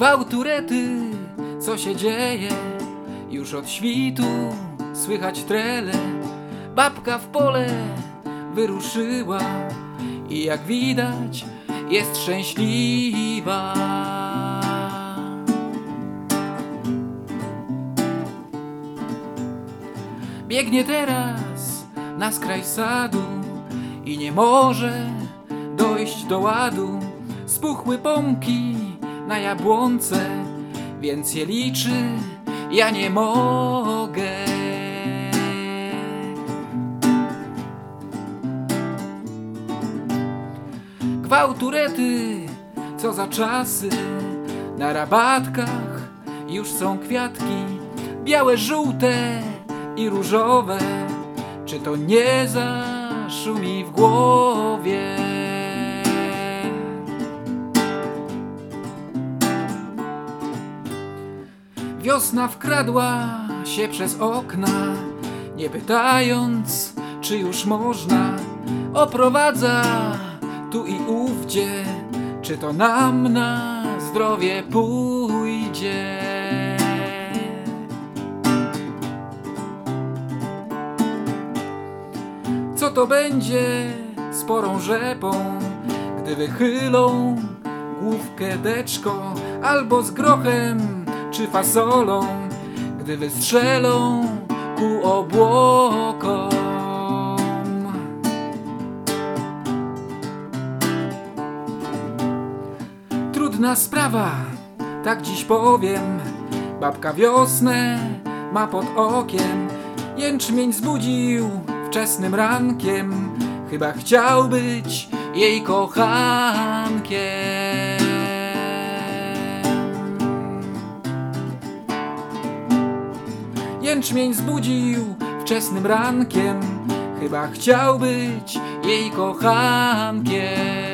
Gwałturety, co się dzieje? Już od świtu słychać trele. Babka w pole wyruszyła i jak widać jest szczęśliwa. Biegnie teraz na skraj sadu i nie może dojść do ładu. Spuchły pąki na jabłonce, więc je liczy, ja nie mogę. Gwałturety, co za czasy, na rabatkach już są kwiatki, białe, żółte i różowe. Czy to nie zaszumi w głowie? Wiosna wkradła się przez okna, nie pytając, czy już można. Oprowadza tu i ówdzie, czy to nam na zdrowie pójdzie. Co to będzie z porą rzepą, gdy wychylą główkę deczko, albo z grochem czy fasolą, gdy wystrzelą ku obłokom. Trudna sprawa, tak dziś powiem. Babka wiosnę ma pod okiem. Jęczmień zbudził wczesnym rankiem. Chyba chciał być jej kochankiem. Jęczmień zbudził wczesnym rankiem. Chyba chciał być jej kochankiem.